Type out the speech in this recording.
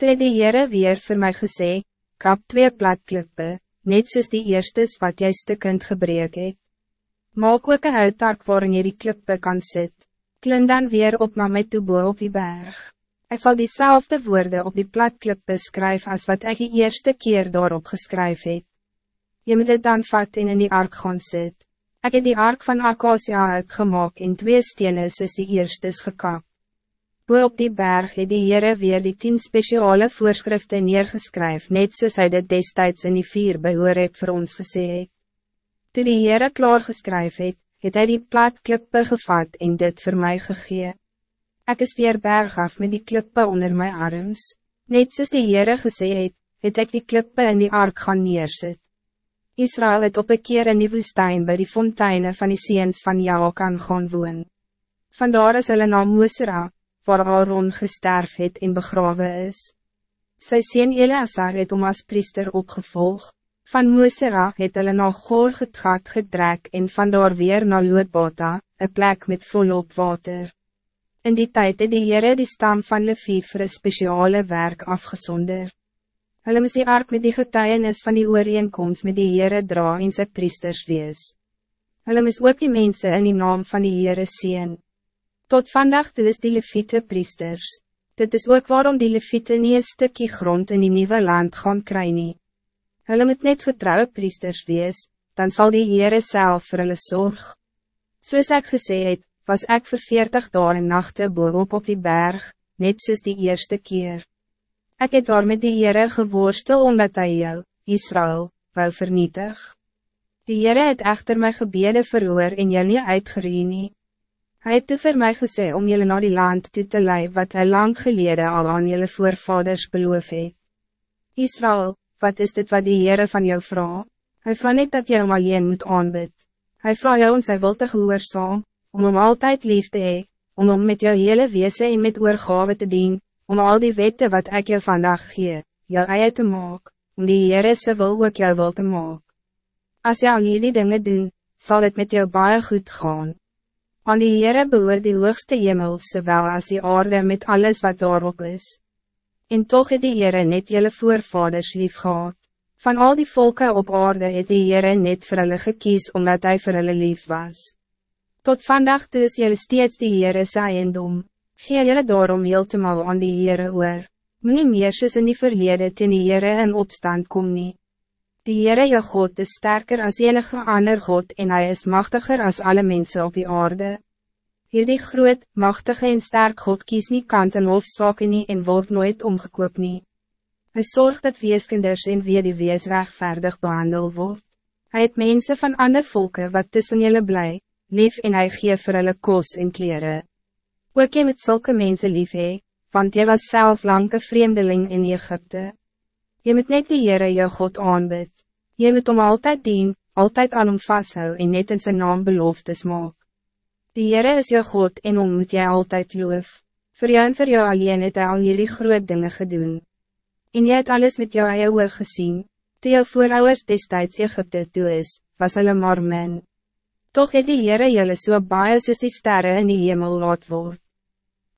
Toe het die Heere weer voor mij gesê, kap twee platklippe, net soos die eerstes wat jy stukkend gebreek het. Maak ook een uittark waarin jy die klippe kan sit. Klim dan weer op na my toe boe op die berg. Ik zal diezelfde woorden op die platklippe skryf als wat ik die eerste keer daarop geskryf het. Je moet het dan vat en in die ark gaan sit. Ik heb die ark van Acacia uitgemaak in twee stenen soos die eerstes gekap. Boe op die berg het die Heere weer die tien speciale voorschriften neergeskryf, net soos hy dit destijds in die vier behoor het vir ons gesê het. Toe die Heere klaar geskryf het, het hy die platklippe gevat en dit voor mij gegee. Ek is weer berg af met die klippe onder my arms. Net soos die Heere gesê het, het ek die klippe in die ark gaan neersit. Israël het op een keer in die woestijn bij die fonteinen van die seens van Jaokan gaan woon. Vandaar is hulle na Moosera, waar Aaron gesterf het en begrawe is. Sy sien Eleazar het om as priester opgevolgd. Van Moosera het hulle na Goor getgat gedrek en vandaar weer na Loodbata, een plek met volop water. In die tijd het die Heere die stam van Levi vir een speciale werk afgesonder. Hulle moes die ark met die getuienis van die ooreenkomst met die Heere dra en sy priesters wees. Hulle moes ook die mense in die naam van die Heere zien. Tot vandaag toe is die Levite priesters. Dit is ook waarom die Levite nie een stukje grond in die nieuwe land gaan kry nie. Hulle moet net getrouwe priesters wees, dan zal die Heere self vir hulle sorg. Soos ek gesê het, was ek vir veertig dagen en nachte bovenop op die berg, net soos die eerste keer. Ik het daar met die Heere geworstel omdat hy jou, Israël, wou vernietig. Die Heere het echter my gebede verhoor en jou nie uitgeree nie. Hy het toe vir my gesê om jullie naar die land toe te lei wat hij lang geleden al aan jullie voorvaders beloof het. Israël, wat is dit wat die Heere van jou vraag? Hij vraagt niet dat jy hom alleen moet aanbid. Hij vraagt jou om sy wil te gehoorzaam, om hom altijd lief te hee, om hom met jou hele weese en met oorgave te dien, om al die wette wat ik jou vandaag gee, jou eie te maak, om die Heere sy wil ook jou wil te maak. Als jy al hierdie dinge doen, zal het met jou baie goed gaan. Aan die Heere behoor die hoogste hemel, zowel als die aarde met alles wat daarop is. En toch het die Heere net jelle voorvaders lief gehad. Van al die volken op aarde het die Heere net vir hulle gekies omdat hij vir hulle lief was. Tot vandaag toe is jelle steeds die Heere sy endom. Gee jelle daarom heeltemal aan die Heere oor. Moe meer soos in die verlede ten die Heere in opstand kom nie. Die Heere jou God is sterker als enige ander God en hij is machtiger als alle mensen op die aarde. Hierdie groot, machtige en sterk God kies nie kant en hofzake nie en word nooit omgekoop nie. Hy zorgt dat weeskinders en wie die wees rechtvaardig behandel word. Hij het mensen van ander volken wat tussen jullie blij, lief en hy gee vir hulle kos en kleren. Ook jy met zulke mensen lief hee, want jy was zelf lang een vreemdeling in Egypte. Je moet net die Heere jou God aanbid. Je moet om altijd dien, altijd aan hom vasthou en net in zijn naam beloftes maak. Die Heere is jou God en om moet jy altijd loof. Voor jou en voor jou alleen het hy al hierdie groot dinge gedoen. En jy het alles met jou eie oor gezien. Toe jou voorouders destijds Egypte toe is, was hulle maar men. Toch het die Heere julle so baie soos die sterre in die hemel laat word.